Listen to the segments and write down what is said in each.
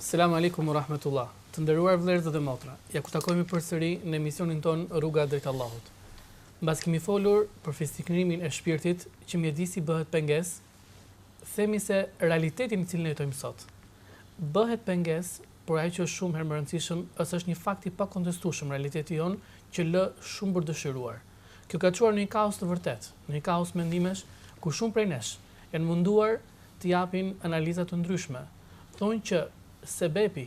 Selam Alejkum u Rahmetullah Të nderuar vëllezër dhe motra, ja ku takohemi përsëri në emisionin tonë Rruga drejt Allahut. Mbasi kemi folur për fisnikërimin e shpirtit që mjedisi bëhet pengesë, themi se realiteti në të cilin jetojmë sot bëhet pengesë, por ajo që është shumë herë më e rëndësishme është se është një fakt i pakontestueshëm realiteti jonë që lë shumë për të dëshiruar. Kjo ka çuar në një kaos të vërtetë, në një kaos mendimesh ku shumë prej nesh janë munduar të japin analiza të ndryshme, thonë që sebepi,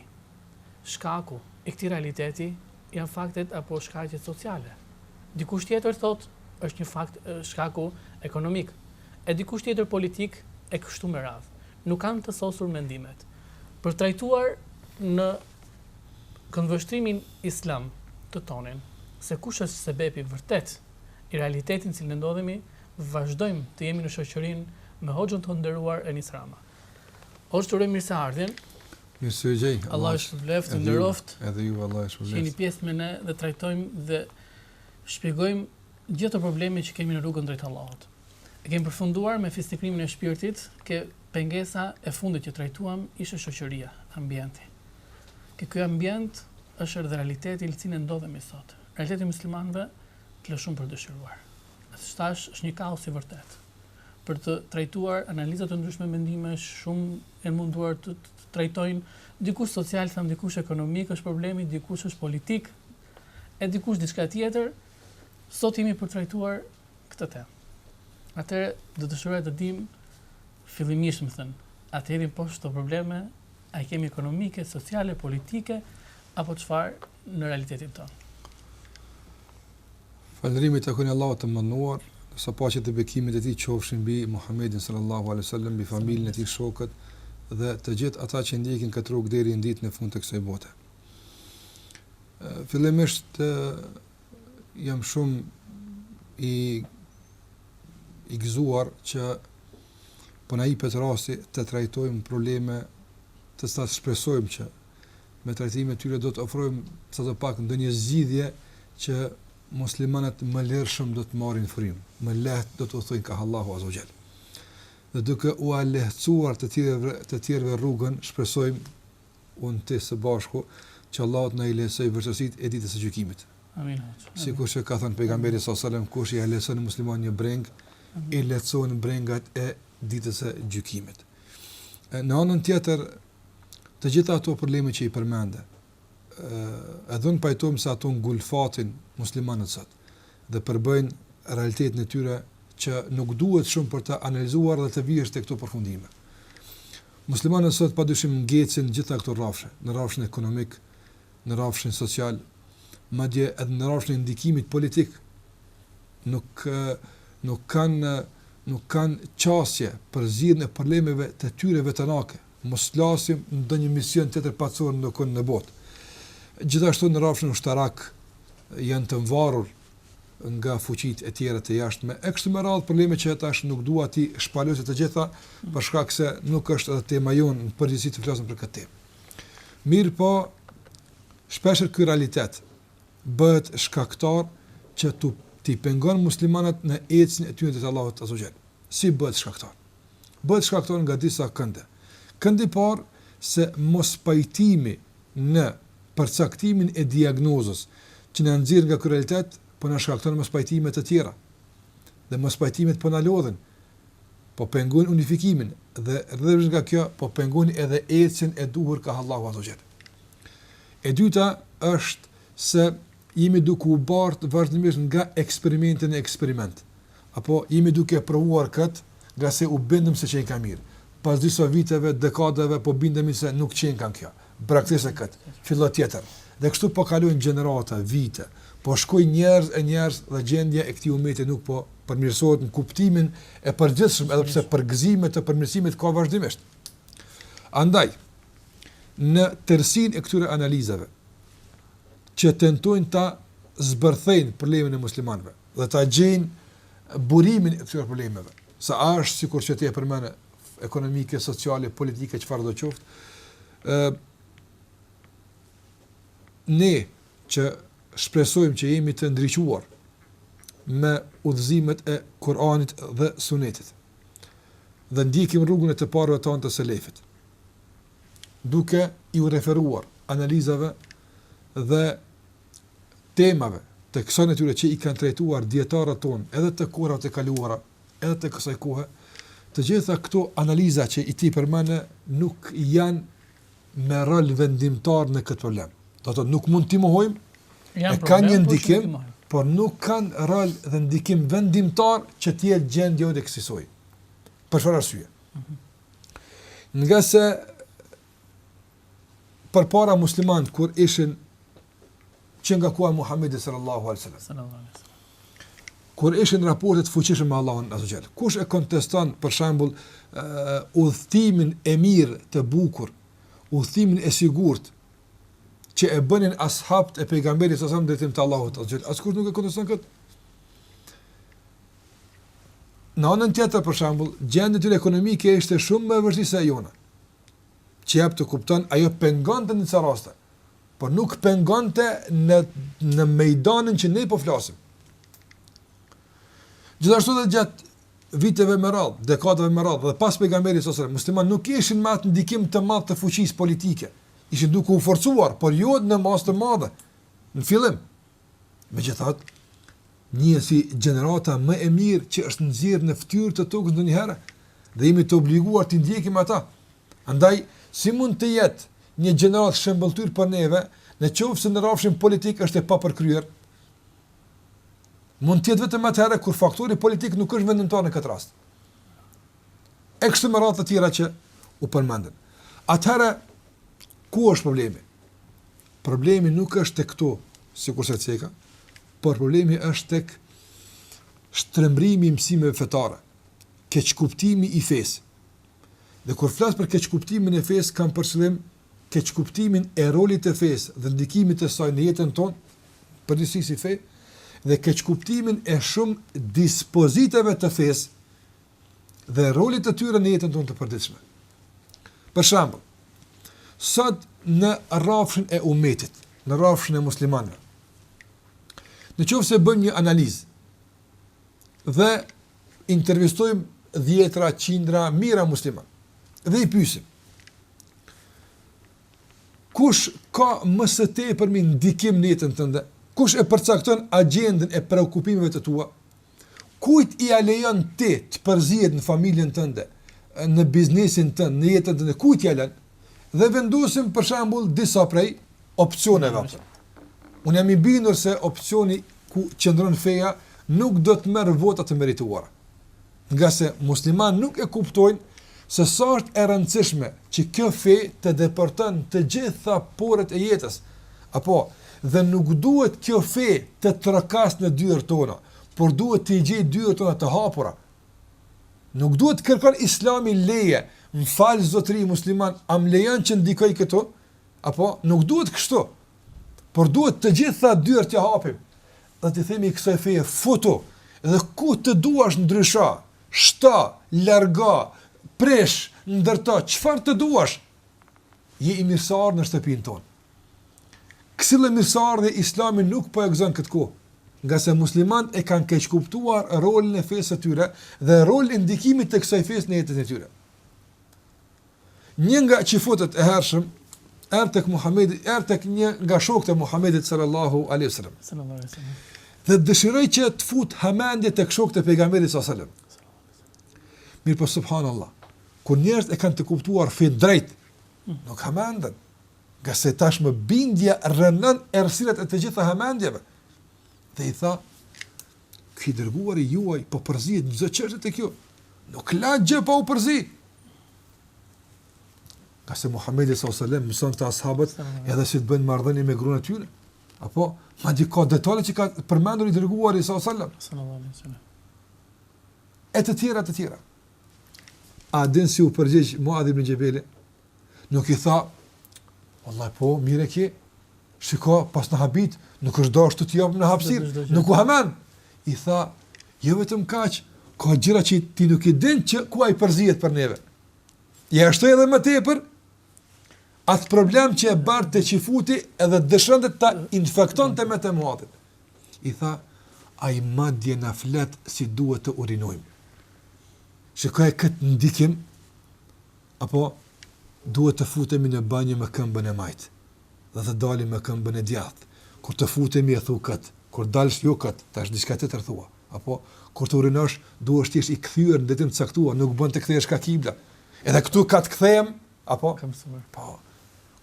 shkaku, i këtij realiteti janë faktet apo shkaqet sociale. Dikush tjetër thotë është një fakt shkaku ekonomik, e dikush tjetër politik e kështu me radhë. Nuk kanë të sosur mendimet. Për ta trajtuar në këndvështrimin islam tonin se kush është sebepi i vërtetë i realitetit në cilin ne ndodhemi, vazhdojmë të jemi në shoqëri me Hoxhën tonë të nderuar Enis Rama. Hoxhë të uroj mirëseardhjen. Mirë se ju gjej. Allahu ju shpërbleftë, ju nderoftë. Edhe ju Allahu ju shpërbleftë. Jeni pjesë me ne dhe trajtojmë dhe shpjegojmë gjithë këto probleme që kemi në rrugën drejt Allahut. E kemi përfunduar me fisnikërimin e shpirtit, ke pengesa e fundit që trajtuam ishte shoqëria, ambienti. Ke ky ambient është edhe realiteti në cilin ndodhemi sot. Realiteti i muslimanëve që lë shumë për të dëshiruar. Tash është një kaos i vërtetë. Për të trajtuar analiza të ndryshme mendimesh, shumë janë munduar të trajtojnë, dikush social, thamë dikush ekonomik është problemi, dikush është politik, e dikush diçka tjetër, sot jemi për ta trajtuar këtë temë. Atëherë, do të dëshiroja të dimë, fillimisht domethënë, atëherë po këto probleme, a i kemi ekonomike, sociale, politike, apo çfarë, në realitetin tonë. Falënderimi i takon Allahut të madhëruar, paqja dhe bekimet e tij qofshin mbi Muhammedin sallallahu alajhi wasallam, mbi familjen e tij shokët dhe të gjithë ata që ndjekin këtë rrugë deri në ditën e fundit të kësoj bote. Fillimisht, jam shumë i, i gëzuar që prapë na po jepet rasti të trajtojmë probleme të cilat shpresojmë që me trajtimin e tyre do të ofrojmë sado pak ndonjë zgjidhje që muslimanët më lirshëm do të marrin frymë, më lehtë do të udhëtojnë kah Allahu azze ue xhel. Dhe duke ua lehtësuar të tjerëve të tjerëve rrugën, shpresojmë unë e ti së bashku që Allahu të na i lehtësojë vështirësitë e ditës së gjykimit. Amin. Sikur që ka thënë pejgamberi sallallahu alajhi wasallam, kush i lehtëson muslimanit një brengë, i lehtëson brengat e ditës së gjykimit. Në anën tjetër, të gjitha ato probleme që i përmende, ë edhe unë pajtohem se ato ngulfatin muslimanët sot dhe përbëjnë realitetin e tyre që nuk duhet shumë për të analizuar dhe të vijësh te këto përfundime. Muslimanët sot padyshim ngecin n'gjitha këto rrafshe, në rrafshin ekonomik, në rrafshin social, madje edhe në rrafshin e ndikimit politik, nuk nuk kanë nuk kanë qasje për zgjidhjen e problemeve të tyre vetanake, mos flasim ndonjë mision tjetër paqësor ndokund në botë. Gjithashtu në rrafshin ushtarak janë të varur nga fuqitë e tjera të jashtme. E kështu me radhë probleme që tash nuk dua t'i shpalos të gjitha për shkak se nuk është edhe tema jonë në përgjithësi të flasim për këtë temë. Mirëpo, shpeshherë ky realitet bëhet shkaktar që t'i pengon muslimanët në ecjen e tyre drejt Allahut azze ve xhel. Si bëhet shkaktar? Bëhet shkaktar nga disa kënde. Këndi i parë se mospajtimi në përcaktimin e diagnozës që na nxjerr nga ky realitet po na shkakton mospajtime të tjera. Dhe mospajtimet po na lodhin. po pengojnë unifikimin dhe rrjedhë nga kjo po pengojnë edhe ecjen e duhur kah Allahu azze ve xhel. E dyta është se jemi duke u bart vazhdimisht nga eksperimenti në eksperiment. Apo jemi duke provuar kët, ngase u bindëm se qenka mirë. Pas disa viteve, dekadave po bindemi se nuk qenka kjo. braktise këtë, fillo tjetër, dhe kështu po kalojnë gjenerata, vite, po shkojnë njerëz e njerëz dhe gjendja e këtij umeti nuk po përmirësohet në kuptimin e përgjithshëm edhe pse përgëzime të përmirësimit ka vazhdimisht. Andaj, në tërësinë e këtyre analizave që tentojnë ta zbërthejnë problemin e muslimanëve dhe ta gjejnë burimin e këtyre problemeve, se a është sikur që ti e përmend ekonomike, sociale, politike, çfarëdo qoftë, ë ne që shpresojmë që jemi të ndriçuar me udhëzimet e Kur'anit dhe Sunetit. Dhe ndjekim rrugën e të parëve tonë të selefit. Duke i u referuar analizave dhe temave të kësaj natyre që i kanë trajtuar dijetarët tonë edhe të kohërave të kaluara, Edhe të kësaj kohe, të gjitha këto analiza që ti i përmende, nuk janë me rol vendimtar në këtë problem. Do të thotë nuk mund t'i mohojmë, e kanë një ndikim, por nuk kanë rol dhe ndikim vendimtar që të jetë gjendja edhe kësisoj. Për çfarë arsye? Mhm. Ngase përpara, muslimanët kur ishin që nga koha e Muhammedit sallallahu alaihi wasallam. Kur ishin raportet e fuqishme me Allahun azze ve xhel. Kush e konteston për shembull uh, udhëtimin e mirë të bukur, udhëtimin e sigurt që e bënin ashabët e pejgamberit sallallahu alaihi wasallam në drejtim të Allahut azze ve xhel. Askush nuk e konteston kët. Në anën tjetër për shembull, gjendja e tyre ekonomike ishte shumë më e vështirë se e jona. që jap të kupton, ajo pengonte në disa raste, por nuk pengonte në në mejdanin që ne po flasim. Gjithashtu dhe gjatë viteve me radhë, dekadave me radhë, dhe pas pejgamberit salallahu alejhi ve selem, muslimanët nuk ishin me atë ndikim të madh të fuqisë politike, ishin duke u forcuar, por jo në masë të madhe, në fillim, Megjithatë, njihet si gjenerata më e mirë që është nxjerrë në fytyrë të tokës ndonjëherë dhe jemi të obliguar t'i ndjekim ata. Andaj, si mund të jetë një gjeneratë shembëlltyrë për neve, në qoftë se në rrafshin politik është e papërkryer? Mund të jetë vetëm atëherë kur faktori politik nuk është vendimtar në këtë rast. E kështu me radhë të tjerat që u përmendën. Atëherë, ku është problemi? Problemi nuk është tek këto, sikurse ceka, por problemi është tek shtrembërimi i mësimeve fetare, keqkuptimi i fesë. Dhe kur flas për keqkuptimin e fesë, kam për qëllim keqkuptimin e rolit të fesë dhe ndikimit të saj në jetën tonë, në përgjithësi si fe, dhe keqkuptimin e shumë dispozitave të fesë dhe rolit të tyre në jetën tonë të përditshme. Për shembull, sot në rrafshin e umetit, në rrafshin e muslimanëve. Në qoftë se bëjmë një analizë dhe intervistojmë dhjetra, qindra, mijëra muslimanë dhe i pyesim kush ka më së tepërmi ndikim në jetën tënde? Kush e përcakton agjendën e preokupimeve të tua? Kujt ia lejon ti të përzihet në familjen tënde, në biznesin tënd, në jetën tënde, kujt ia lën? Dhe vendosim për shembull disa prej opsioneve. Unë jam i bindur se opsioni ku qëndron feja nuk do të merr vota të merituara. Nga se muslimanët nuk e kuptojnë se sa është e rëndësishme që kjo fe të depërton të gjitha poret e jetës. Apo, dhe nuk duhet kjo fe të trokasë në dyert tona, por duhet të i gjejë dyert tona të hapura. Nuk duhet të kërkon Islami leje, më fal zotëri musliman, a më lejon që të ndikoj këtu? Apo, nuk duhet kështu. Por duhet të gjitha dyert të hapim. Dhe të themi kësaj feje futu dhe ku të duash ndrysho, shto, largo, prish, ndërto, çfarë të duash. Je i mirëseardhur në shtëpinë tonë. Kësi lloj mirëseardhje Islami nuk po e gëzon këtë kohë, ngase muslimanët e kanë keqkuptuar rolin e fesë së tyre dhe rolin e ndikimit të kësaj fesë në jetën e tyre. Një nga çifutët e hershëm erdhi tek Muhamedi, erdhi tek një nga shokët e Muhamedit sallallahu alaihi wasallam. Sallallahu alaihi wasallam. Dhe dëshiroi që të fut hamendje tek shokët e pejgamberit sallallahu alaihi wasallam. Mirëpo subhanallah. Kur njerëzit e kanë të kuptuar fenë drejt, nuk hamendën. Ngase tashmë bindja rrënon errësirat e të gjitha hamendjeve. Dhe i tha, Ky i dërguari juaj po përzihet në çdo çështje tek ju. Nuk la gjë pa u përzi. Ngase Muhamedi sallallahu alajhi wasallam mësonte as'habët edhe si të bëjnë marrëdhënie me gruan e tyre. Apo madje ka detale që ka përmendur i dërguari sallallahu alajhi wasallam. E të tjera të tjera. A din si u përgjigj Muadh ibn Jabal? Nuk i tha, Vallahi po, mirë e ke. Shiko, po na habit, nuk është do ashtu të japim një hapësirë, nuk u hamend. I tha, jo vetëm kaq, ka gjëra që ti nuk i din që ku ai përzihet për neve. Ia shtoi edhe më tepër atë problem që e barte çifuti edhe dëshironte ta infektonte me të Muadhin. I tha, ai madje na flet si duhet të urinojmë. Shikoje këtë ndikim, Apo duhet të futemi në banjë me këmbën e majtë dhe të dalim me këmbën e djathtë? Kur të futemi e thu kët, kur dalsh jo kët, tash diçka tjetër thua. Apo, kur të urinosh, duhesh të jesh i kthyer në drejtim të caktuar, nuk bën të kthehesh ka kibla. Edhe këtu kah të kthehem, apo? Ka mësuar. Po.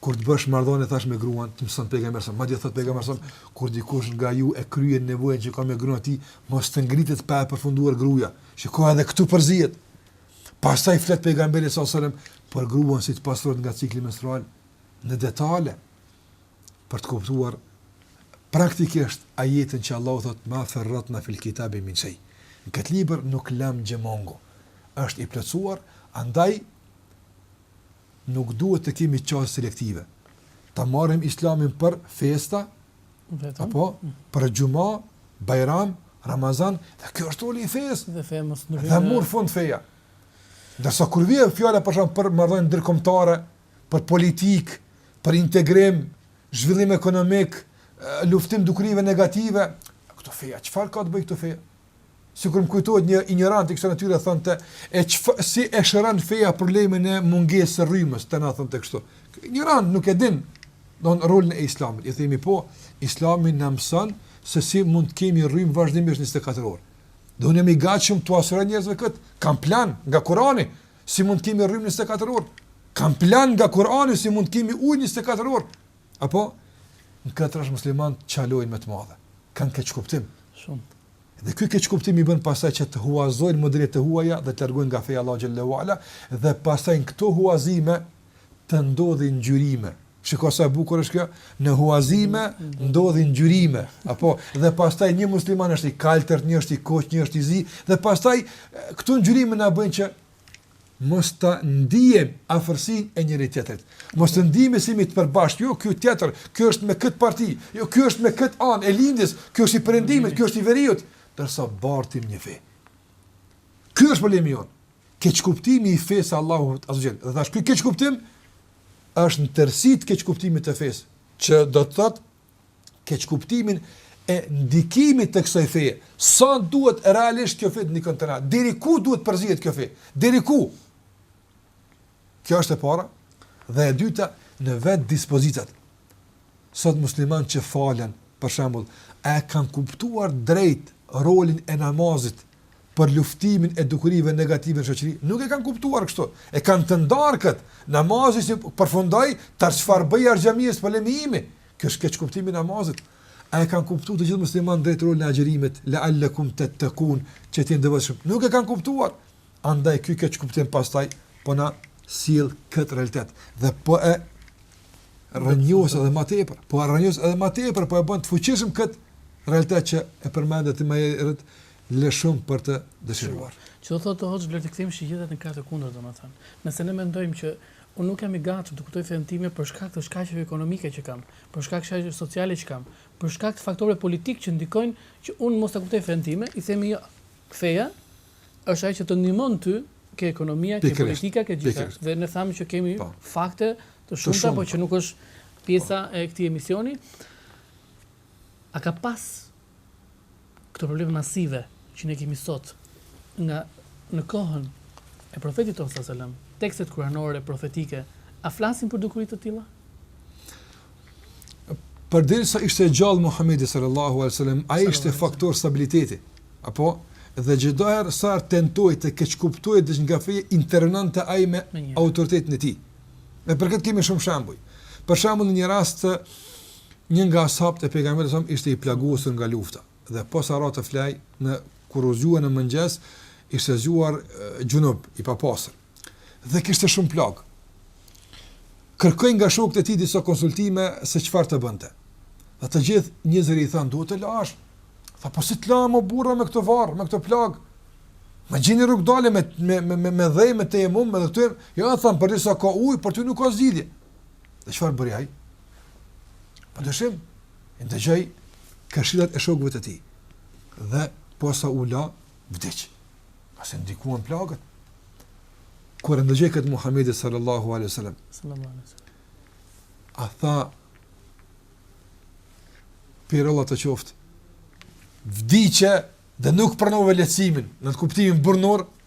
Kur të bësh marrëdhënie thash me gruan, të mëson pejgamberi sa, madje thot pejgamberi sa, kur dikush nga ju e kryen nevojën që ka me gruan e tij, mos të ngritet pa e përfunduar gruaja. Shiko edhe këtu përzihet. Pastaj flet pejgamberi sallallahu alajhi wasallam për gruan si të pastrohet nga cikli menstrual në detale për të kuptuar praktikisht ajetin që Allahu thot ma ferratna fil kitabi min shay. Në këtë libër nuk lamë gjë mangu. Është i plotësuar, andaj nuk duhet të kemi qasje selektive. Ta marrim Islamin për festa, Vetëm. Apo për xhuma, bajram, ramazan, dhe kjo është roli i fesë. Dhe feja mos ndryshon. Dhe murr fund feja. Ndërsa kur vjen fjala për shembull për marrëdhënie ndërkombëtare, për politikë, për integrim, zhvillim ekonomik, luftim dukurive negative, këtu feja çfarë ka të bëjë këtu feja? Sikur më kujtohet një injorant i kësaj natyre thonte, e çf, si e shëron feja problemin e mungesë së rrymës te na, thonte kështu. Injorant nuk e din don rolin e Islamit. I themi po, Islami na mëson se si mund të kemi rrymë vazhdimisht 24 orë. Do unë jam i gatshëm t'ua siguroj njerëzve kët. Kam plan nga Kurani si mund të kemi rrymë 24 orë. Kam plan nga Kurani si mund të kemi ujë 24 orë. Apo në këtë rrafsh musliman çalojnë me të madhe. kanë keqkuptim. Shumë. Dhe ky keqkuptim i bën pastaj që të huazojnë modelet e huaja dhe të largohen nga feja e Allahut xhelle ue ala dhe pastaj në këto huazime të ndodhin ngjyrime. Shiko sa e bukur është kjo, në huazime ndodhin ngjyrime, apo dhe pastaj një musliman është i kaltërt, një është i kuq, një është i zi dhe pastaj këto ngjyrime na bëjnë që mos ta ndiejmë afërsinë e njëri tjetrit, mos të ndiejmë se jemi të përbashkët, jo ky tjetër, ky është me këtë parti, jo ky është me këtë anë e lindjes, ky është i perëndimit, ky është i veriut, ndërsa bartim një fe. Ky është problemi jonë. Keqkuptimi i fesë së Allahut azze ve xhel. Dhe tash ky keqkuptim është në tërësi të keqkuptimit të fesë, që do të thotë keqkuptimin e ndikimit të kësaj feje. Sa duhet realisht kjo fe të ndikon te na? Deri ku duhet përzihet kjo fe? Deri ku? Kjo është e para dhe e dyta në vet dispozitat. Sot musliman që falen, për shembull, a e kanë kuptuar drejt rolin e namazit për luftimin e dukurive negative në shoqëri, nuk e kanë kuptuar kështu, e kanë të ndarë këtë, namazi që përfundoi, tash çfarë bëj jashtë xhamisë problem i imi. Kjo është keqkuptim i namazit. A e kanë kuptuar të gjithë muslimanët drejt rolin e agjërimit, la'allakum tattaqun, që të jenë devotshëm? Nuk e kanë kuptuar. Andaj ky keqkuptim pastaj po na sjell këtë realitet dhe po e rrënjos edhe më tepër, po e rrënjos edhe më tepër, po e bën të fuqishëm këtë realitet që e përmendët më herët le shumë për të dëshiruar. Që do thotë hoxhë Blerti kthejmë shigjetat në krah të kundërt domethënë. Nëse ne mendojmë që unë nuk jam i gatshëm të kuptoj fenë time për shkak të shkaqeve ekonomike që kam, për shkak shkaqeve sociale që kam, për shkak të faktorëve politikë që ndikojnë që unë mos ta kuptoj fenë time, i themi jo. Feja është ajo që të ndihmon ty ke ekonomia, ke politika, ke gjithçka. Dhe ne thamë që kemi fakte të shumta por që nuk është pjesë e këtij emisioni. A ka pas këto probleme masive që ne kemi sot nga në kohën e Profetit tonë alejhi selam, tekstet kuranore, profetike, a flasin për dukuri të tilla? Përderisa ishte gjallë Muhamedi sallallahu alaihi wasallam, ai ishte faktor stabiliteti. Apo dhe çdo herë sa tentoi dikush të keqkuptojë diç nga feja intervenonte ai me autoritetin e tij. Ne për këtë kemi shumë shembuj. Për shembull në një rast Një nga sahabët e Pejgamberit alejhi selam ishte i plagosur nga lufta dhe posa ra të flejë kur u zgjua në mëngjes ishte zgjuar xhunub i papastër dhe kishte shumë plagë. Kërkoi nga shokët e tij disa konsultime se çfarë të bënte. Dhe të gjithë njëzëri i thanë, duhet të lahesh. Tha, po si të lahem o burra me këtë varrë, me këtë plagë? Ma gjeni rrugëdalje me, me, me, me dhe, me tejemum, me dhe të tërë. Jo, thanë, përderisa ka ujë, për ty nuk ka zgjidhje. Dhe çfarë bëri ai? Pa dyshim, i ndëgjoi këshillat e shokëve të tij. Dhe posa u la, vdiq. Pasi ndikuan plagët. Kur e ndëgjoi këtë Muhammedi sallallahu alaihi sallam, sallallahu alaihi sallam, a tha, për Allah të qoftë, vdiqe dhe nuk pranove lehtësimin, në atë kuptimin burimor,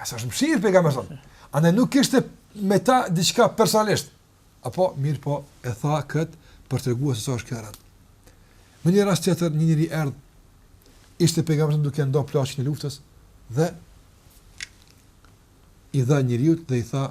A sa është mëshirë pejgamberi alejhi selam. Ama nuk kishte me ta diçka personalisht. Apo, mirëpo, e tha këtë për të treguar se sa është kjo e rëndë. Në një rast tjetër, një njeri erdh, ishte pejgamberi alejhi selam duke nda plaçkën e luftës, dhe i dha njeriut dhe i tha,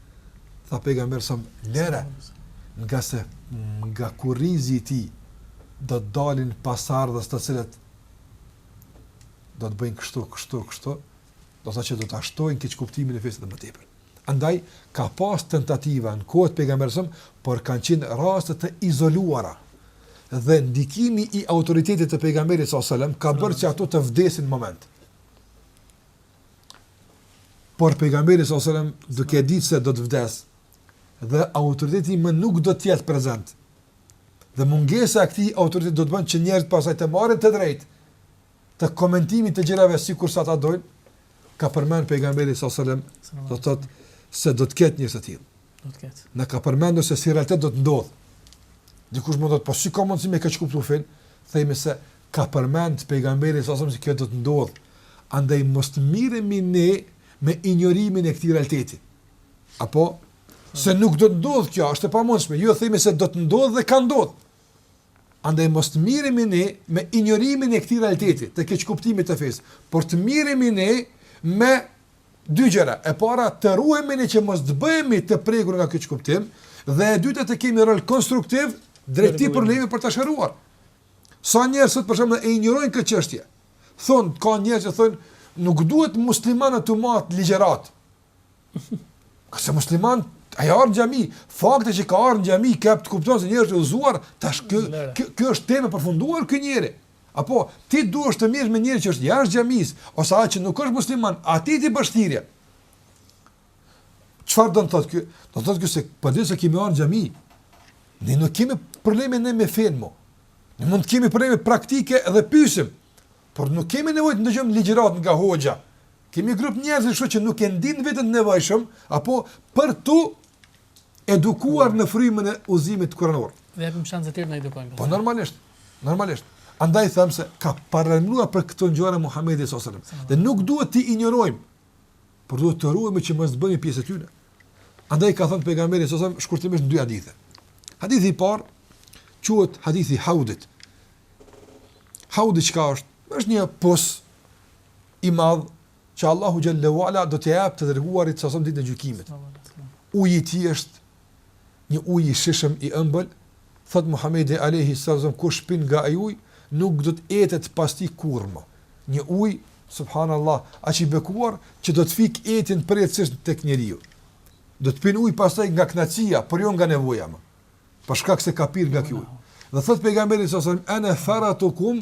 Tha pejgamberi alejhi selam lëre, ngase nga kurrizi i tij do të dalin pasardhës të cilët do të bëjnë kështu, kështu, kështu, do të thotë që do ta shtojnë keqkuptimin e fesë edhe më tepër. Andaj ka pas tentativa në kohë të pejgamberit alejhi selam, por kanë qenë raste të izoluara. Dhe ndikimi i autoritetit të pejgamberit sallallahu alajhi wasallam ka bërë që ato të vdesin në moment. Por pejgamberi sallallahu alajhi wasallam duke e ditë se do të vdes dhe autoriteti më nuk do të jetë prezent. Dhe mungesa e këtij autoriteti do të bën që njerëzit pastaj të marrin të drejtë të komentimit të gjërave sikurse ata dojnë, ka përmend pejgamberi sallallahu alajhi wasallam do të thotë se do të ketë njerëz të tillë. Do të ketë. Na ka përmendur se si realitet do të ndodhë. Dikush mund të thotë, po si ka mundësi me keqkuptu fenë? Themi se ka përmend pejgamberi alejhi selam se kjo do të ndodhë. Andaj mos të miremi ne me injorimin e këtij realiteti. Apo se nuk do të ndodhë kjo, është e pamundshme. Jo themi se do të ndodhë dhe ka ndodhë. Andaj mos të merremi ne me injorimin e këtij realiteti, të keqkuptimit të fesë, por të merremi ne me Dy gjëra, e para të ruhemi ne që mos të bëhemi të prekur nga keqkuptimi dhe e dyta të kemi rol konstruktiv drejt këtij problemi për ta shëruar. Sa njerëz sot për shembull e injorojnë këtë çështje. Thon ka njerëz që thonë nuk duhet muslimanët të marrin ligjërat. Kah se musliman ai ardh në xhami, fakti që ka ardh në xhami të kupton se njerëz të udhëzuar, tash kjo kjo është temë e përfunduar ky njeri. Apo, ti duhesh të mirresh me njeri që është jashtë xhamisë, ose atë që nuk është musliman, atij ti bësh thirrje. Çfarë do të thotë ky? Do të thotë ky se po di se kemi ardhur në xhami. Ne nuk kemi probleme ne me fenë mo. Ne mund të kemi probleme praktike dhe pyesim, por nuk kemi nevojë të ndëgjojmë ligjërat nga hoxha. Kemi grup njerëzish që nuk e ndin veten të nevojshëm apo për t'u edukuar në frymën e udhëzimit kuranor. Dhe japim shans të tjerët na edukojnë. Po normalisht. Normalisht. Andaj them se ka paralajmëruar për këto gjëra Muhamedi sallallahu alajhi wasallam. Dhe nuk duhet t'i injorojmë, por duhet të ruhemi që mos të bëhemi pjesë e tyre. Andaj ka thënë pejgamberi sallallahu alajhi wasallam shkurtimisht dy hadithe. Hadithi i parë quhet hadithi i Haudit. Haudi çka është? Është një pus i madh që Allahu xhalla wa ala do t'ia japë të dërguarit sallallahu alajhi wasallam ditën e gjykimit. Uji i tij është një ujë i shijshëm i ëmbël, thot Muhamedi alayhi sallam kush pin nga ai ujë nuk do të etet pas tij kurrë më. Një ujë subhanallahu aq i bekuar që do të fik etjen përjetësisht tek njeriu. Do të pin ujë pastaj nga kënaqësia, por jo nga nevoja më. Për shkak se ka pirë nga ky ujë. Dhe thot pejgamberi sallallahu alaihi wasallam ana faratukum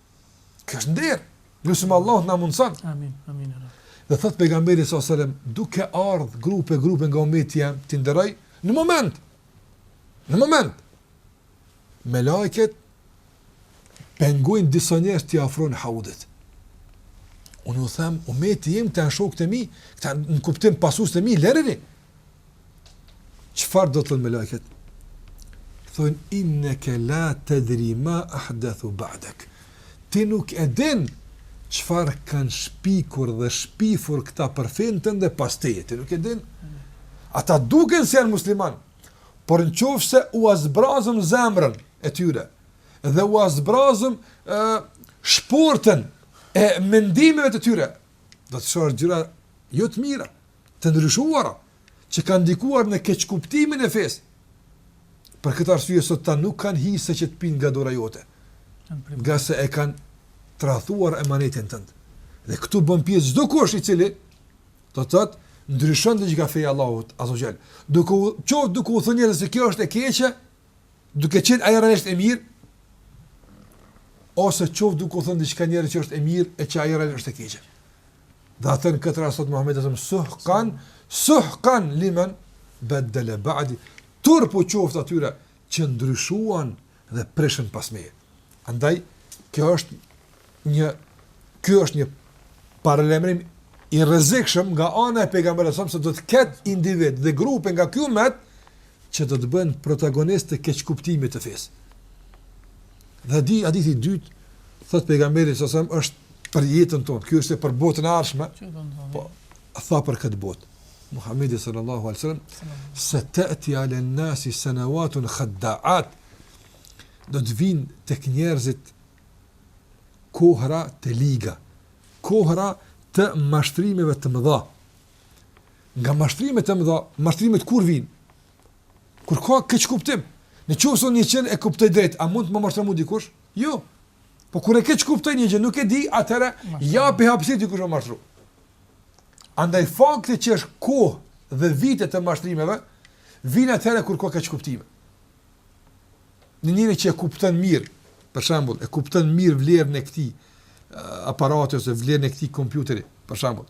Kjo është nder. Lusim Allahun na mundson. Amin. Amin. Dhe thot pejgamberi sa selam, duke ardh grupe grupe nga ummeti jem, t'i nderoj në moment. Në moment. Melajket pengojnë disa njerëz t'i afrohen haudit. Unë u them, ummeti im, këta janë shokët e mi, këta në kuptim pasuesit e mi, lërëni. Çfarë do të thonë melajket? Thonë innaka la tadri ma ahdathu ba'dak. Ti nuk e din çfarë kanë shpikur dhe shpifur këta për fenë tënde pas teje. Ti nuk e din. Ata duken se janë musliman, por në qofë se u azbrazëm zemrën e tyre, dhe u azbrazëm e, shportën e mendimeve të tyre, do të shohim gjëra jo të mira. të ndryshuara që kanë ndikuar në keqkuptimin e fesë. Për këtë arsye sot këta nuk kanë hise që të pinë nga dora jote, ngase e kanë tradhtuar emanetin tënd. Dhe këtu bën pjesë çdokush i cili do të thotë ndryshon diçka nga feja e Allahut azza wa xhal. Qoftë duke u thënë se kjo është e keqe, duke qenë ajo realisht e mirë, ose qoftë duke u thënë diçka njerëzve që është e mirë e që ajo realisht është e keqe. Dhe atë në këtë rast thot Muhammed alejhi selam, suhkan, suhkan limen, beddele ba'di, turp u qoftë atyre që ndryshuan dhe prishën pas meje. Andaj, kjo është një, kjo është një paralajmërim i rrezikshëm nga ana e pejgamberit alejhi selam se do të ketë individë dhe grupe nga ky umet që do të bëhen protagonistë të keqkuptimit të fesë. Dhe di hadithi i dytë, thot pejgamberi alejhi selam, kjo është për jetën tonë, kjo është për botën e ardhshme. Po tha për këtë botë. Muhamedi sallallahu alaihi wasallam se tati ala nasi sanawatun khaddaat do të vijnë tek njerëzit kohëra të liga, kohëra të mashtrimeve të mëdha. Nga mashtrimet e mëdha, mashtrimet kur vijnë? Kur ka keqkuptim, në qoftë se një gjë e kuptoj drejt, a mund të më mashtron dikush? Jo. Po kur e keqkuptoj një gjë, nuk e di, atëra jap hapësirë dikush me më mashtru. Andaj fakti që është kohë dhe vite të mashtrimeve, vjen atëra kur ka keqkuptim. Një njeri që e kupton mirë, për shembull, e kupton mirë vlerën e këtij aparati ose vlerën e këtij kompjuteri, për shembull,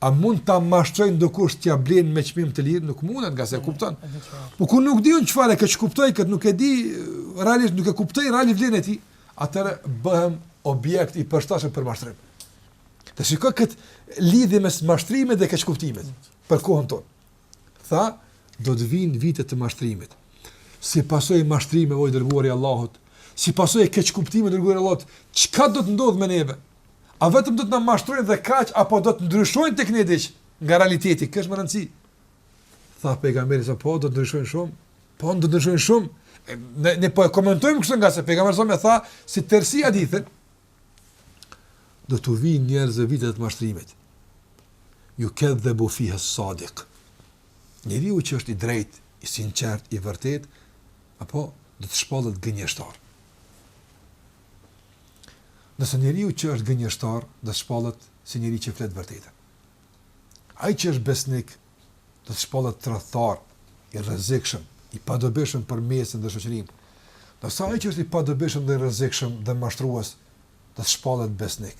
A mund ta mashtroj ndokush t'ia blen me çmim të lirë? Nuk mundet, ngase e kupton. Po kur nuk di unë çfarë, e keqkuptoj kët, nuk e di realisht nuk e kuptoj realisht vlerën e tij. Atëre bëhem objekt i përshtatshëm për mashtrim. Të shikoj kët lidhje mes mashtrimit dhe keqkuptimit për kohën tonë. Tha, do të vijnë vite të mashtrimit. Si pasojë mashtrimit o i dërguari i Allahut, si pasojë e keqkuptimit dërguari i Allahut, çka do të ndodh me neve? A vetëm do të na mashtrojnë dhe kaq apo do të ndryshojnë tek ne diç nga realiteti? Kjo është me rëndësi. Tha pejgamberi se po do të ndryshojnë shumë. Po do të ndryshojnë shumë. Ne ne po e komentojmë kështu ngase pejgamberi alejhi selam e tha si tërësi hadithin. Do të vijnë njerëzve vite të mashtrimit. Jukedhdhebu fiha sadik. Njeriu që është i drejtë, i sinqertë, i vërtetë, ai do të shpallet gënjeshtar. Ndërsa njeriu që është gënjeshtar, do të shpallet si njeri që flet të vërtetën. Ai që është besnik, do të shpallet tradhtar, i rrezikshëm, i padobishëm për mesin dhe shoqërinë. Ndërsa ai që është i padobishëm dhe i rrezikshëm dhe mashtrues, do të shpallet besnik.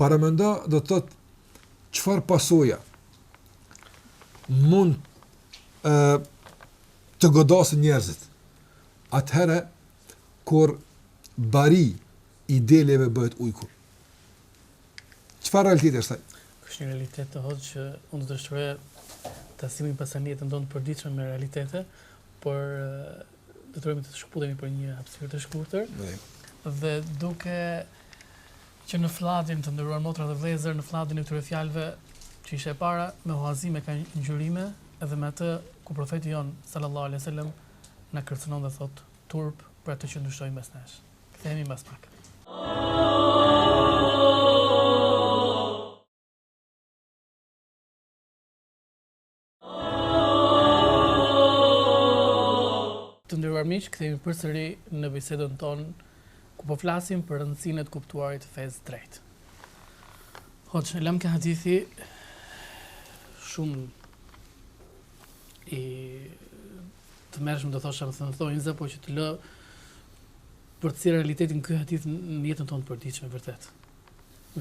Paramendo do të thotë çfarë pasoja mund të të godasin njerëzit. Atëherë kur bari i deleve bëhet ujku. Çfarë realiteti është ai? Është një realitet i hidhur që unë do të dëshiroja ta sillnim pastaj në jetën tonë të përditshme me realitete, por detyrohemi të shkëputemi për një hapësirë të shkurtër. Dhe duke Që në flladin, të nderuar motra dhe vëllezër, në flladin e këtyre fjalëve, që ishte e para me huazime ka ngjyrime dhe me atë ku Profeti jonë, sallallahu alejhi ve selem, na kërcënon dhe thotë, Turp për atë që ndryshon mes nesh. Kthehemi mbas pak. Të nderuar miq, kthehemi përsëri në bisedën tonë ku po flasim për rëndësinë e të kuptuarit të fesë drejt. Hoxhë, lamë te hadithi shumë i tmerrshëm do thosha me thënë thonjë zë, po që të lë për të parë realitetin këtë hadith në jetën tonë të përditshme, vërtet.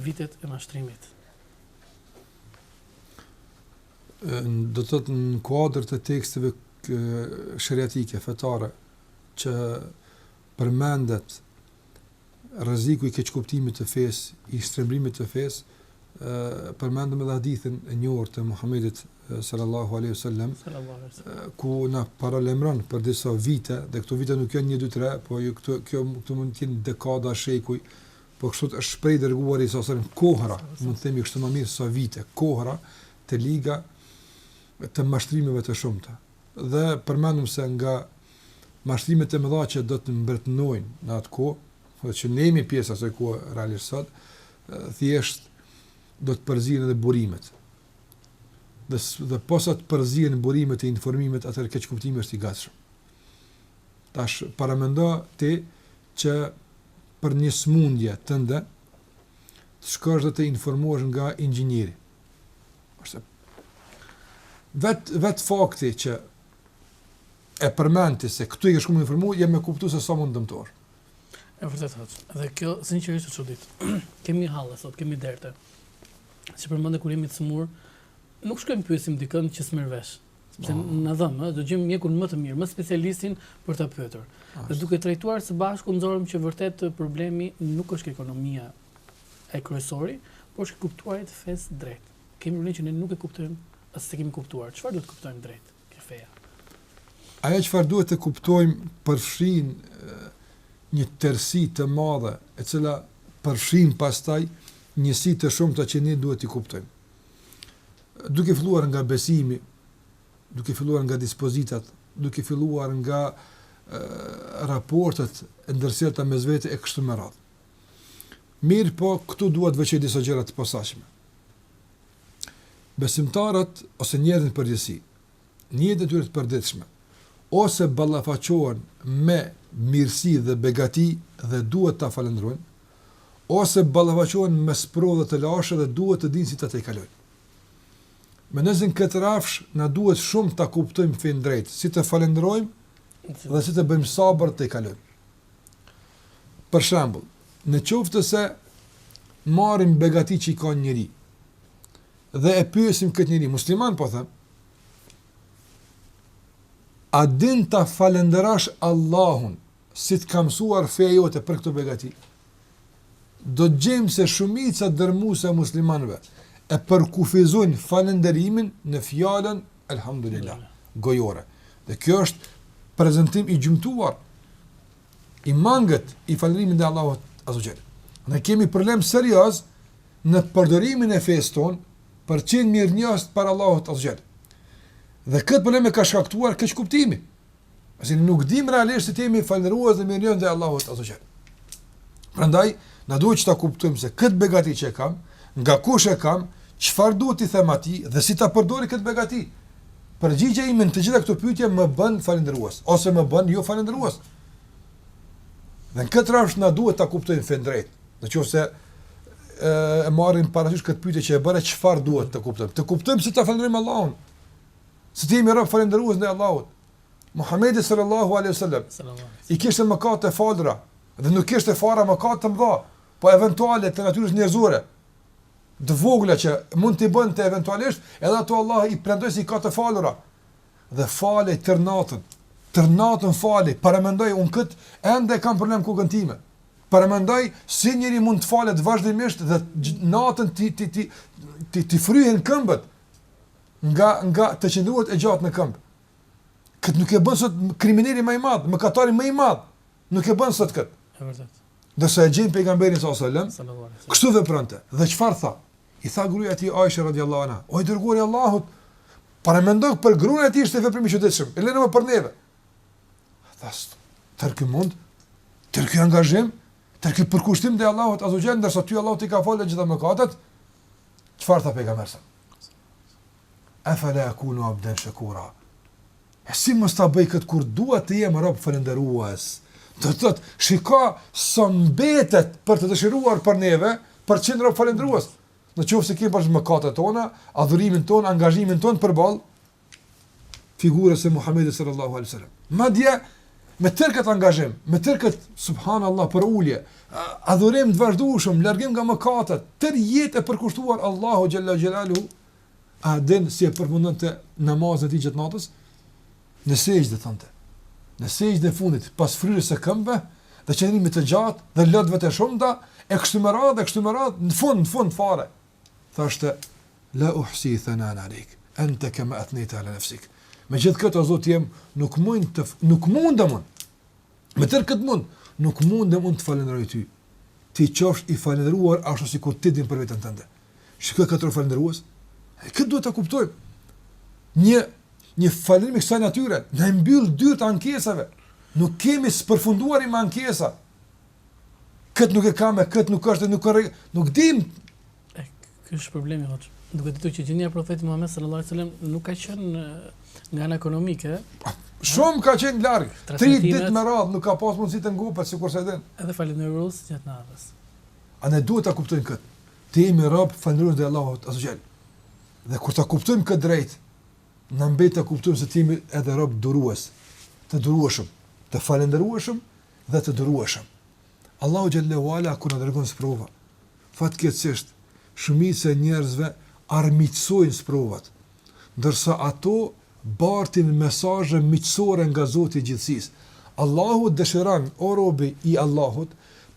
Vitet e mashtrimit. do të thotë në kuadër të teksteve sheriatike, fetare, që përmendet rreziku i keqkuptimit të fesë, i shtrembërimit të fesë, përmendëm edhe hadithin e njohur të Muhamedit sallallahu alaihi wasallam ku na paralajmëron për disa vite, dhe këto vite nuk janë 1 2 3, po jo këto kjo këto mund të jenë dekada, shekuj, Po kështu është shprehur i Dërguari alejhi selam kohëra, mund të themi kështu më mirë sesa vite, kohëra të liga të mashtrimeve të shumta. Dhe përmendëm se nga mashtrimet e mëdha që do të mbretënojnë në atë kohë, dhe që ne jemi pjesë e asaj kohë realisht sot, thjesht do të përzihen edhe burimet. Dhe dhe posa të përzihen burimet e informimit, atëherë keqkuptimi është i gatshëm. Tash paramendo ti që për një sëmundje tënde, të shkosh dhe të informohesh nga inxhinieri. Ose vet vet fakti që e përmend ti se te kush ke shku me u informu, ja me kuptu se sa mund të dëmtojë. E vërtetë hoxhë. Dhe kjo sinqerisht është çudi. kemi halle sot, kemi derte. Si përmende kur jemi të sëmurë, nuk shkojmë pyesim dikën që s'merr vesh. sepse oh. na dhemb, eh, do gjejmë mjekun më të mirë, më specialistin për ta pyetur. Dhe duke trajtuar së bashku, nxorëm që vërtet eh, problemi nuk është ekonomia kryesori, por është të kuptuarit e fesë drejt. Domethënë që ne nuk e kuptojmë, ose s'e kemi kuptuar. Çfarë duhet të kuptojmë drejt, te feja? Ajo çfarë duhet të kuptojmë përfshin eh, një tërësi të madhe, e cila përfshin pastaj njësi të shumta që ne duhet t'i kuptojmë. Duke filluar nga besimi, duke filluar nga dispozitat, duke filluar nga raportet e ndërsjellta mes vete e kështu me radhë. Mirëpo, këtu dua të veçoj disa gjëra të posaçme. Besimtarët ose njerëzit në përgjithësi një detyrë të përditshme, ose ballafaqohen me mirësi dhe begati dhe duhet ta falënderojnë, ose ballafaqohen me sprovë dhe telashe dhe duhet të dinë si ta tejkalojnë. Mendoj se në këtë rrafsh na duhet shumë ta kuptojmë fenë drejt, si të falënderojmë dhe si të bëjmë sabër të tejkalojmë. Për shembull, në qoftë se marrim begati që i ka njeri, Dhe e pyesim këtë njeri, musliman po them, a din ta falënderosh Allahun si të ka mësuar feja jote për këto begati? Do të gjejmë se shumica dërmuese e muslimanëve e përkufizojnë falënderimin në fjalën elhamdulillah gojore. Dhe kjo është prezantim i gjymtuar i mangët i falënderimit ndaj Allahut azza wa jall. Ne kemi problem serioz në përdorimin e fesë tonë për të qenë mirënjohës para Allahut azza wa jall. Dhe këtë problem e ka shkaktuar keqkuptimi. Pasi nuk dimë realisht si të jemi falënderues dhe mirënjohës ndaj Allahut azza wa jall. Prandaj na duhet që ta kuptojmë se këtë begati që e kam, nga kush e kam, çfarë duhet t'i them atij dhe si ta përdori këtë begati. Përgjigja ime në të gjitha këto pyetje më bën falënderues ose më bën jo falënderues. Dhe në këtë rrafsh na duhet ta kuptojmë fenë drejt. Në qoftë se e marrim parasysh këtë pyetje që e bëre çfarë duhet të kuptojmë. Të kuptojmë si ta falënderojmë Allahun. Si të jemi rob falënderues ndaj Allahut. Muhamedi sallallahu alaihi wasallam i kishte mëkatet e falura dhe nuk kishte fare mëkate të mëdha, po eventuale të natyrës njerëzore, të vogla që mund t'i bënte eventualisht, edhe ato Allahu i premtoi se i ka të falura. Dhe falej tërë natën. Tërë natën falej, paramendoj un kët, ende kam problem në kokën time. Paramendoj si njeri mund të falet vazhdimisht dhe natën t'i t'i t'i t'i t'i fryhen këmbët nga nga të qëndruarit e gjatë në këmbë. Kët nuk e bën sot krimineli më i madh, mëkatari më i madh. nuk e bën sot kët. E vërtet. Ndërsa e gjejmë pejgamberin sallallahu alajhi wasallam, kështu vepronte. Dhe çfarë tha? I tha gruaja e tij Aisha radhiyallahu anha, o i dërguari i Allahut, paramendoj për gruan e tij ishte veprim i çuditshëm. E lëre më për neve. Tha, tërë ky mund, tërë ky angazhim, tërë ky përkushtim ndaj Allahut azza wa jall, ndërsa ty Allahu t'i ka falë të gjitha mëkatet, çfarë tha pejgamberi? Efela ekunu abden shekura E si mos ta bëj këtë kur dua të jem rob falënderues? Do të thotë, shiko sa mbetet për të dëshiruar për neve, për të qenë rob falënderues. Në qoftë se kemi parasysh mëkatet tona, adhurimin tonë, angazhimin tonë përballë figurës së Muhamedit sallallahu alaihi wasallam. Madje me tërë këtë angazhim, me tërë këtë subhanallahu përulje, adhurim të vazhdueshëm, largim nga mëkatet, tërë jetë e përkushtuar Allahut xhalla xhelalu A din si e përfundonte namazin e tij gjatë natës? Në sexhde thonte. Në sexhden e fundit, pas fryrjes së këmbëve dhe qëndrimit të gjatë dhe lotëve të shumta, e kështu me radhë, e kështu me radhë, në fund, në fund fare. Thoshte la uhsi thanan alik anta kama athnayta ala nafsik. Me gjithë këtë o Zot jem nuk mund të, nuk mundem unë. Me tërë këtë mund, nuk mundem unë të të falënderoj ty. Ti qofsh i falënderuar ashtu sikur ti din për veten tënde. Shiko sa falënderues. E këtë duhet ta kuptojmë. Një falënderim i kësaj natyre na i mbyll dyert ankesave. Nuk kemi së përfunduari me ankesa. Këtë nuk e kam, këtë nuk është, nuk kam, nuk dim. E, ku është problemi, hoxhë. Nuk e di ti që gjendja e profetit Muhammed sallallahu alaihi wasallam nuk ka qenë nga ana ekonomike. Shumë ka qenë larg. 3 ditë me radhë nuk ka pas mundësi të ngopet sikur se din. Edhe falënderues gjatë natës. A ne duhet ta kuptojmë këtë? Të jemi rob falënderues ndaj Allahut Azza wa Jall. Dhe kur ta kuptojmë këtë drejt, na mbetet ta kuptojmë se të jemi edhe rob durues, të durueshëm, të falënderueshëm dhe të durueshëm. Allahu xhelle ue ala kur na dërgon sprova, fatkeqësisht shumica e njerëzve armiqësojnë sprovat, ndërsa ato bartin mesazhe miqësore nga Zoti i gjithësisë. Allahu dëshiron, o robi i Allahut,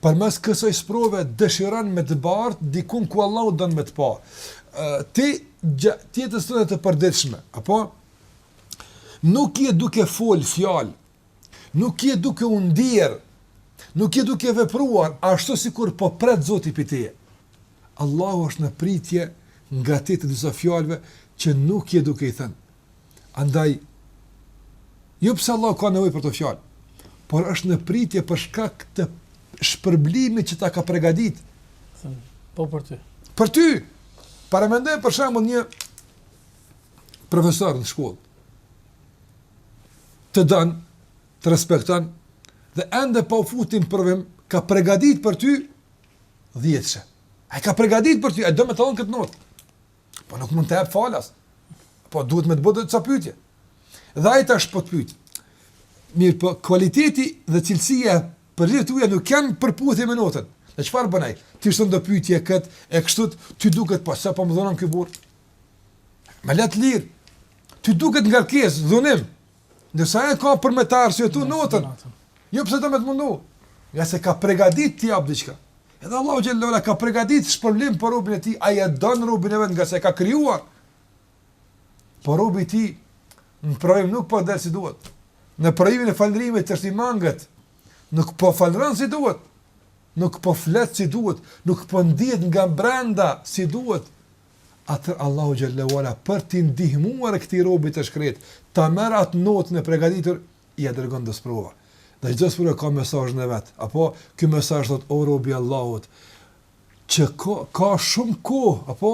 përmes kësaj sprove dëshiron me të bartë dikun ku Allahu don me të pa. Ti gjatë jetës tënde të përditshme, apo nuk je duke fol fjalë Nuk je duke u ndier, nuk je duke vepruar ashtu sikur po pret Zoti prej teje. Allahu është në pritje nga ti të disa fjalëve që nuk je duke i thënë. Andaj jo pse Allahu ka nevojë për ato fjalë, por është në pritje për shkak të shpërblimit që ta ka përgatitur. Po për ty. Për ty. Paramendo për shembull një profesor në shkollë. të don, të respekton dhe ende pa u futur në provim, ka përgatitur për ty dhjetëshe. Ai ka përgatitur për ty, e do me të dhon këtë notë. Po nuk mund ta jep falas. Po duhet me të bëjë ca pyetje. Dhe ai tash po të pyet. Mirë, po kualiteti dhe cilësia e përgjigjeve tua nuk kanë përputhje me notën. E çfarë bën ai? T'i shton do pyetje tjetër, e kështu ty të duket po sa po më dhunon ky burrë. Më le të lirë. Të duket ngarkesë, dhunim, ndërsa e ka për me ta arsyetu notën. Jo pse do me të mundu, ngase ka pregadit të japë diçka. Edhe Allahu xhelle ue ala ka pregadit shpërblim për robin e tij, ai e don robin e vet ngase e ka krijuar. Por robi i tij në provim nuk po del si duhet. Në provimin e falërimit të është i mangët, nuk po falëron si duhet, nuk po flet si duhet, nuk po ndihet nga brenda si duhet, atëherë Allahu xhallahu ala për t'i ndihmuar këtij robi të shkretë ta merr atë robin e pregaditur ia dërgon do sprova. Dhe çdo sprovë ka mesazhin e vet. Apo ky mesazh thotë o robi i Allahut që ka, ka shumë kohë, apo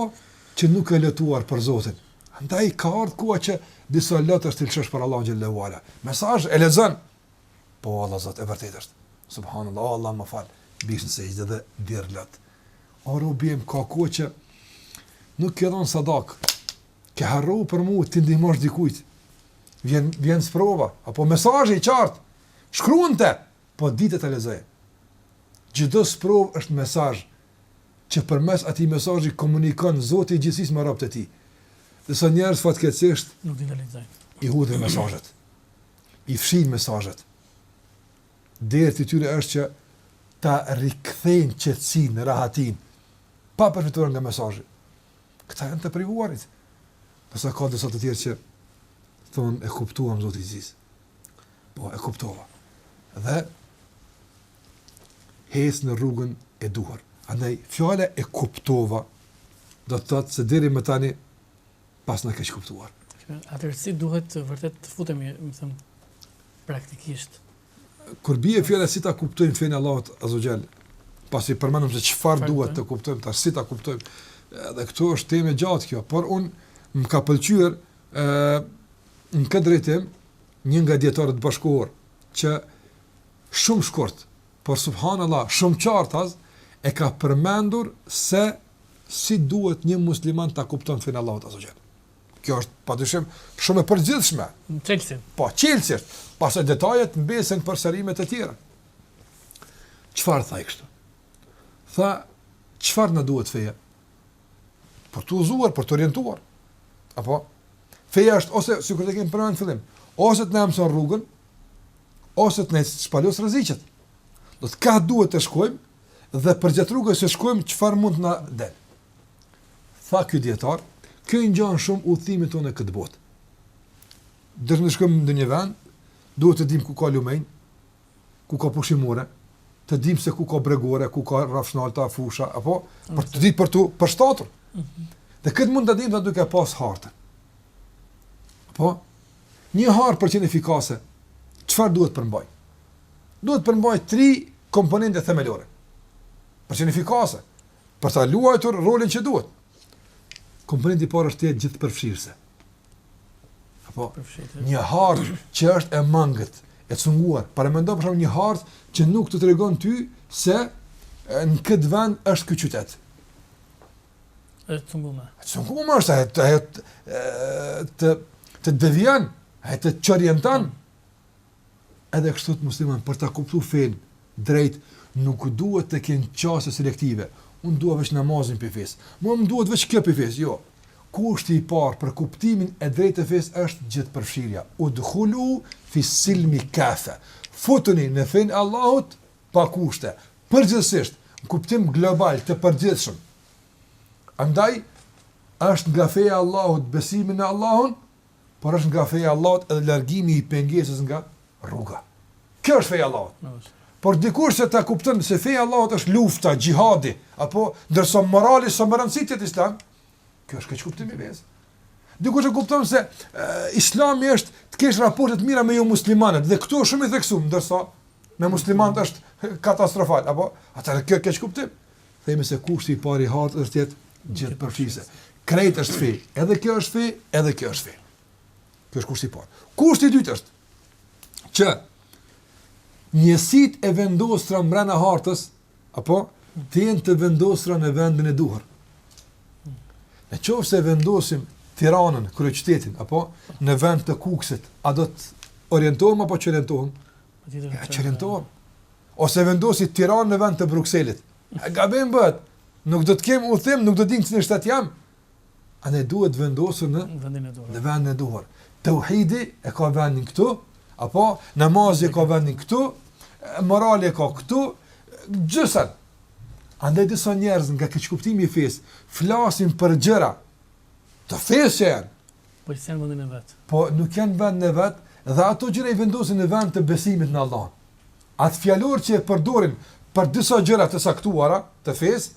që nuk ke lotuar për Zotin. Andaj ka ardhur koha që disa lot t'i lëshosh për Allahun xhallahu ala. Mesazhin e lexon. Po Allah Zot, e vërtetë është. Subhanallahu, oh, Allah më fal. Bie në sexhde dhe derdh lot. O robi im, ka kohë që nuk ke dhon sadaka. Ke harruar për mu të ndihmosh dikujt. Vjen vjen sprova apo mesazhi i qartë. Shkruan te, po dite ta lexosh. Çdo sprovë është mesazh që përmes atij mesazhi komunikon Zoti i gjithësisë me robët e tij. Dhe sa njerëz fatkeqësisht nuk dinë t'i lexojnë. I hudhin mesazhet. i fshijnë mesazhet. Derti tyre është që ta rikthejnë qetësinë, rahatinë, pa përfituar nga mesazhi. Këta janë të privuarit. Kurse ka disa të tjerë që thonë e kuptuam Zoti Aziz. Po e kuptova. Dhe hec në rrugën e duhur. Andaj fjala e kuptova do të thotë se deri më tani paskna keqkuptuar. Atëherë si duhet vërtet të futemi, me thënë, praktikisht? Kur bie fjala si ta kuptojmë fenë e Allahut azze ve xhel, pasi përmendëm se çfarë duhet të kuptojmë, tash si ta kuptojmë, dhe këtu është temë e gjatë kjo, por unë më ka pëlqyer në këtë drejtim një nga dijetarët bashkëkohorë, që shumë shkurt, por subhanallah, shumë qartas, e ka përmendur se si duhet një musliman ta kupton fenë e Allahut azze ve xhel. Kjo është padyshim shumë e përgjithshme. Çelësi. Po, çelësi. Pastaj detajet mbesin për emisione të tjera. Çfarë tha ai kështu? Tha, çfarë na duhet feja? Për të udhëzuar, për të orientuar. Apo feja është ose sikur që e kemi thënë në fillim, ose të na mëson rrugën, ose të na shpalos rreziqet. Domethënë kah duhet të shkojmë dhe përgjatë rrugës që shkojmë çfarë mund të na del. Tha ky dijetar, kjo i ngjan shumë udhëtimit tonë në këtë botë. Do të shkojmë në një vend, duhet të dimë ku ka lumenj, ku ka pushimore, të dimë se ku ka bregore, ku ka rrafshnalta, fusha apo për të ditë për t'u përshtatur. Mhm. Dhe këtë mund ta dimë duke pas hartën. Po, Një hartë për të qenë efikase, çfarë duhet të përmbajë? Duhet të përmbajë tri komponente themelore. Për të qenë efikase, për ta luajtur rolin që duhet. Komponenti i parë është të jetë gjithëpërfshirëse. Apo një hartë që është e mangët, e cunguar. Paramendo për shkak një hartë që nuk të tregon ty se në këtë vend është ky qytet. E cungume. E cungume është, ajo të, të, të devijon, ajo të çorienton. Edhe kështu ti musliman, për ta kuptu fenë drejt, nuk duhet të kenë qasje selektive. Unë e dua veç namazin prej fesë. Mua më duhet veç kjo prej fesë, jo. Kushti i parë për kuptimin e drejtë të fesë është gjithëpërfshirja. Udhulu fi silmi kafe. Futuni në fenë e Allahut pa kushte, përgjithësisht, në kuptim global të përgjithshëm. Andaj, është nga feja e Allahut besimi në Allahun, por është nga feja e Allahut edhe largimi i pengesës nga rruga. Kjo është feja e Allahut. Por dikush e kupton se feja e Allahut është lufta, xhihadi, apo ndërsa morali s'është me rëndësi në islam, Ky është keqkuptim i fesë. Dikush e kupton se e, Islami është të kesh raporte të mira me jomuslimanët dhe këtu është shumë i theksuar, ndërsa me muslimanët është katastrofal, apo edhe ky keqkuptim. Themi se kushti i parë i hartës është të jetë gjithëpërfshirëse. Krejt është fe, edhe kjo është fe, edhe kjo është fe. Ky është kushti i parë. Kushti i dytë është që njësitë e vendosura mbrenda hartës apo të jenë të vendosura në vendin e duhur. Në qoftë se vendosim Tiranën, kryeqytetin, apo në vend të Kukësit, a do të orientohem apo çorientohem? Ja, çorientohem. Ose vendosim Tiranën në vend të Brukselit. E gabim bëhet, nuk do të kem udhëzim, nuk do të di në cilin shtet jam, Andaj duhet vendosur në vendin e duhur. Në vendin e duhur. Teuhidi e ka vendin këtu, apo namazi e ka vendin këtu, morali e ka këtu, gjithsej. Andaj disa njerëz nga keqkuptimi i fesë, flasin për gjëra të fesë që janë. Po s'e kanë vendin e vet. Po nuk e kanë vendin e vet dhe ato gjëra i vendosin në vend të besimit në Allah. Atë fjalor që e përdorin për disa gjëra të caktuara të fesë,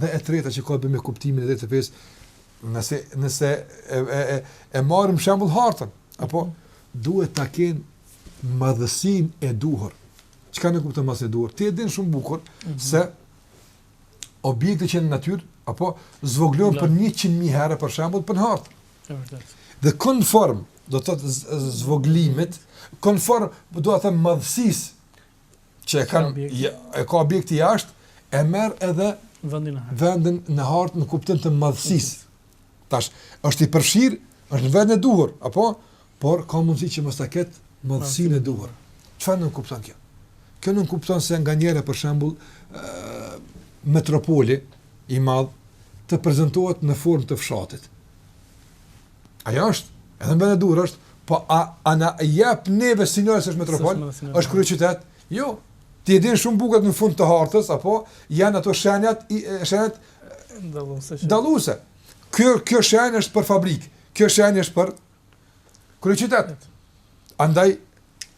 Dhe e treta që ka të bëjë me kuptimin e drejtë të fesë, nëse nëse e e e, e marrim shembull hartën, apo duhet ta kenë madhësinë e duhur. Çka nënkupton madhësi e duhur? Ti e din shumë bukur mm -hmm. se objektet që janë në natyrë apo zvogëlohen për 100 mijë herë për shembull për hartë. Është vërtet. Dhe konform do të thotë zvogëlimit, konform do të them madhësisë që e kanë e ka objekti jashtë, e merr edhe vendin në hartë. Vendin në hartë në kuptim të madhësisë. Tash është i përfshirë, është në vendin e duhur, apo por ka mundësi që mos ta ketë madhësinë e duhur. Çfarë nënkupton kjo? Kjo nënkupton se nganjëherë për shembull metropoli i madh të prezantohet në formë të fshatit. Ajo është, edhe në vend e duhur është, po a, a na jep neve sinjal se është metropol, është kryeqytet? Jo, ti e din shumë bukur në fund të hartës, apo janë ato shenjat, shenjat dalluse. Dalluse. Kjo kjo shenjë është për fabrikë, kjo shenjë është për kryeqytet. Andaj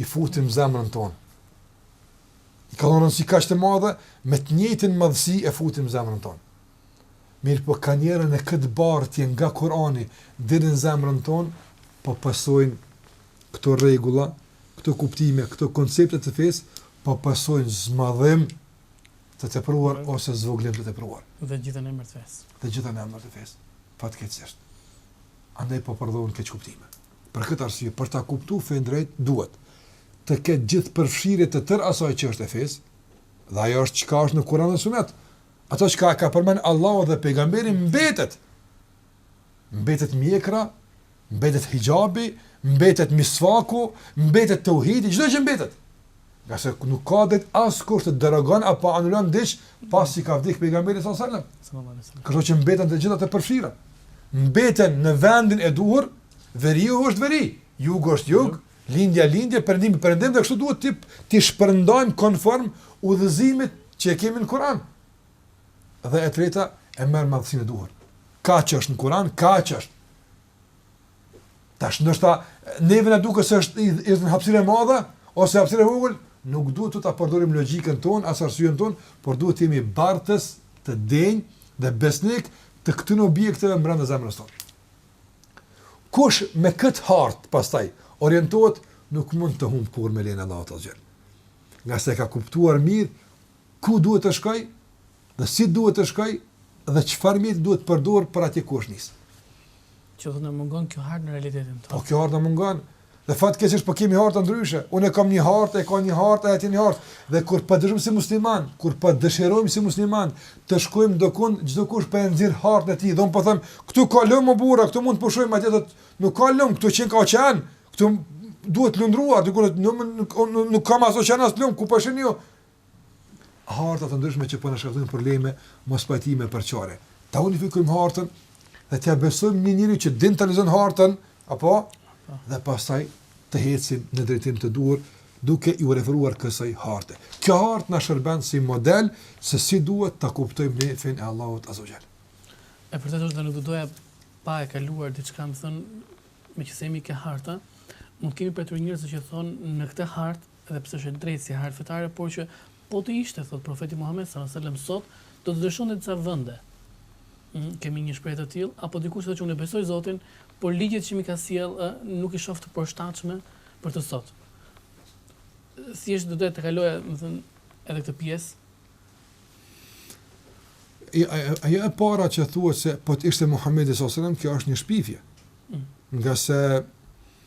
i futim në zemrën tonë. I ka dhënë rëndësi kaq të madhe, me të njëjtën madhësi e futim në zemrën tonë. Mirëpo nganjëherë në këtë bartje nga Kurani deri në zemrën tonë, po pësojnë këto rregulla, këto kuptime, këto koncepte të fesë, po pësojnë zmadhim të tepruar ose zvoglim të tepruar. Dhe e gjithë në emër të fesë. Dhe e gjithë në emër të fesë. Fatkeqësisht. Andaj po përdorin këto kuptime. Për këtë arsye, për ta kuptu fenë drejt, duhet të ketë gjithëpërfshirje të tërë asaj që është e fesë, dhe ajo është çka është në Kur'an dhe Sunet. Ato çka ka përmend Allahu dhe pejgamberi mbetet. Mbetet mjekra, mbetet hixhabi, mbetet misfaku, mbetet tauhidi, çdo gjë mbetet. Ngase nuk ka tagër askush të derogon apo anulon diç pasi ka vdekë pejgamberi sallallahu alajhi wasallam. Sallallahu alajhi wasallam. Kështu që mbeten të gjitha të përfshira. Mbeten në vendin e duhur, veriu është veri, jugu është jug, lindja lindje, perëndimi perëndim dhe kështu duhet t'i t'i shpërndajmë konform udhëzimit që e kemi në Kur'an. Dhe e treta e merr madhësinë e duhur. Kaq është në Kur'an, kaq është. Tash ndoshta neve na duket se është është një hapësirë e madhe ose hapësirë e vogël, nuk duhet ta përdorim logjikën tonë as arsyen tonë, por duhet të jemi bartës të denjë dhe besnik të këtyre objekteve brenda zemrës tonë. Kush me këtë hartë pastaj orientohet, nuk mund të humb kurrë me lejen e Allahut azze ve xhel. Ngase ka kuptuar mirë ku duhet të shkojë Dhe si duhet të shkojë dhe çfarë mjeti duhet të përdor për atje ku është nis. Që do të thotë na mungon kjo hartë në realitetin tonë. Po kjo hartë na mungon. Dhe fatkeqësisht po kemi harta ndryshe. Unë kam një hartë, ai ka një hartë, ai ka një hartë. Dhe kur po dëshirojmë si musliman, kur po dëshirojmë si musliman të shkojmë dikund, çdokush po e nxjerr hartën e tij. Dhe unë po them, këtu ka lum o burra, këtu mund të pushojmë, ai thotë, nuk ka lum, këtu oqean ka, oqean. Këtu duhet lundruar, dikush nuk nuk nuk ka as oqean as lum, ku po shihni ju? harta të ndryshme që po na shkaktojnë probleme, mospajtime, përçarje. Ta unifikojmë hartën dhe t'ia besojmë një njeriu që din ta lexon hartën, apo dhe pastaj të ecim në drejtim të duhur duke iu referuar kësaj harte. Kjo hartë na shërben si model se si duhet ta kuptojmë ne fenë e Allahut azze ve xhel. E vërtetë është dhe nuk do doja pa e kaluar diçka me thënë meqë themi ke harta, mund të kemi prapë njerëz që thonë në këtë hartë dhe pse është e drejtë si hadith fetar, por që po të ishte, thotë Profeti Muhamed, sallalahu alejhi ve sellem, sot, do të dëshironte disa vende. Ëh, kemi një shprehje të tillë, apo dikush thotë që unë e besoj Zotin, por ligjet që m'i ka sjellë, ëh, nuk i shoh të përshtatshme për sot. Thjesht do doja të kaloje, më thënë, edhe këtë pjesë. Ajo e para që thuhet se po të ishte Muhamedi sallallahu alejhi ve sellem, kjo është një shpifje. Mm. Nga se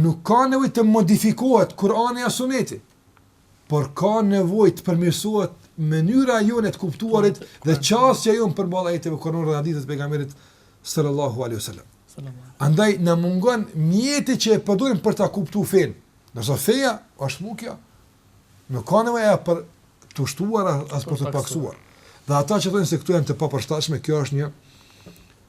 Nuk ka nevojë të modifikohet Kur'ani a Suneti, por ka nevojë të përmirësohet mënyra jonë e të kuptuarit dhe qasja jonë përballë ajeteve kuranore dhe haditheve të pejgamberit sallallahu alaihi wasallam. Andaj na mungon mjeti që e përdorim për ta kuptuar fenë. Nëse feja është mu kjo, nuk ka nevojë për të shtuar as për të paksuar. Dhe ata që thonë se këto janë të papërshtatshme, kjo është një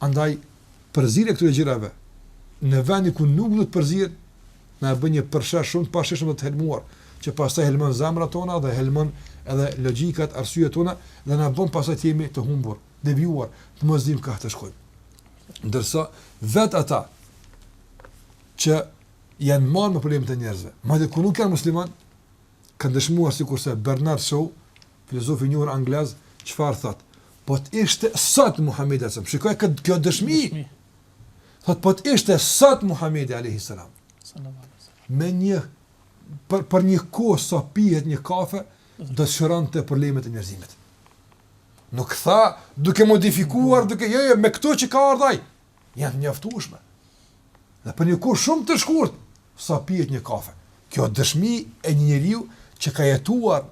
Andaj, përzierja e këtyre gjërave, në vendin ku nuk duhet të përzihen, na e bën një përshesh shumë të pashijshëm dhe të helmuar, që pastaj helmon zemrat tona dhe helmon edhe logjikat, arsyet tona dhe na bën pastaj të jemi të humbur, devijuar, të mos dimë kah të shkojmë. Ndërsa, vetë ata që janë marrë me problemet e njerëzve, madje kur nuk janë musliman, kanë dëshmuar sikurse Bernard Shaw, filozof i njohur anglez, çfarë thotë, po të ishte sot Muhamedi alayhis salam, shikoje këtë kjo dëshmi. Thotë po të ishte sot Muhamedi alayhis salam. Me një për për një kohë sa pihet një kafe, do të shëronte problemet e njerëzimit. Nuk tha duke modifikuar, duke jo, jo me këto që ka ardhur ai. janë të mjaftueshme. Dhe për një kohë shumë të shkurtë, sa pihet një kafe. Kjo është dëshmi e një njeriu që ka jetuar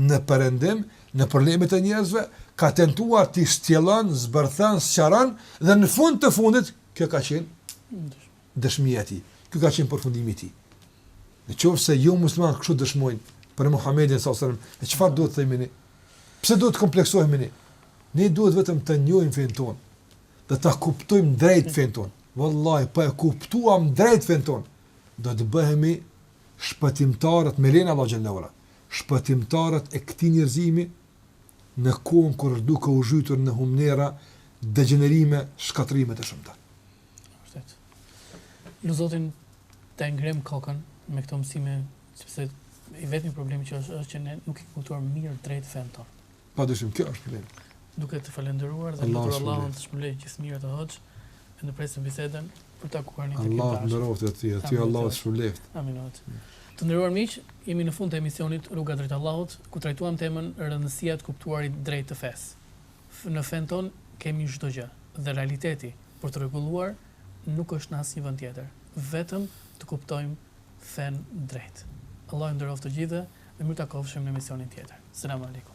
në perëndim, në problemet e njerëzve, ka tentuar të shtjellon, zbërthen, sqaron dhe në fund të fundit kjo ka qenë dëshmia e tij. Ky ka qenë përfundimi i tij. Në qoftë se jomuslimanët kështu dëshmojnë për Muhamedin sallallahu alajhi wasallam, çfarë duhet të themi ne? Pse duhet të kompleksohemi ne? Ne duhet vetëm të njohim fenë tonë, dhe ta kuptojmë drejt fenë tonë, vallahi, po e kuptuam drejt fenë tonë, do të bëhemi shpëtimtarët, me lejen e Allahut xhele ve ala, shpëtimtarët e këtij njerëzimi, në kohën kur është duke u zhytur në humnera, degjenerime, shkatërrime të shumta. Vërtet. Ne duhet të ngremë kokën me këto mësime, sepse i vetmi problem që është, është që ne nuk e kuptojmë mirë drejt fenë tonë. Pa dyshim, kjo është vlerë. Duke të falënderuar dhe lutur Allahun të shpërblejë gjithë mirësitë hoxhë. Ndërpresim bisedën për ta kuar një të kitë. Allah nderoftë ty, ty Allahu të shpërbleftë. Amin. Të nderuar miq, jemi në fund të emisionit Rruga drejt Allahut, ku trajtuam temën rëndësia e të kuptuarit drejt të fesë. Në fenë tonë kemi çdo gjë dhe realiteti për të rregulluar nuk është në asnjë vend tjetër, vetëm të kuptojmë then drejt. Allahu ju nderoftë të gjithëve dhe mirë u takofshim në emisionin tjetër. Selam alejkum.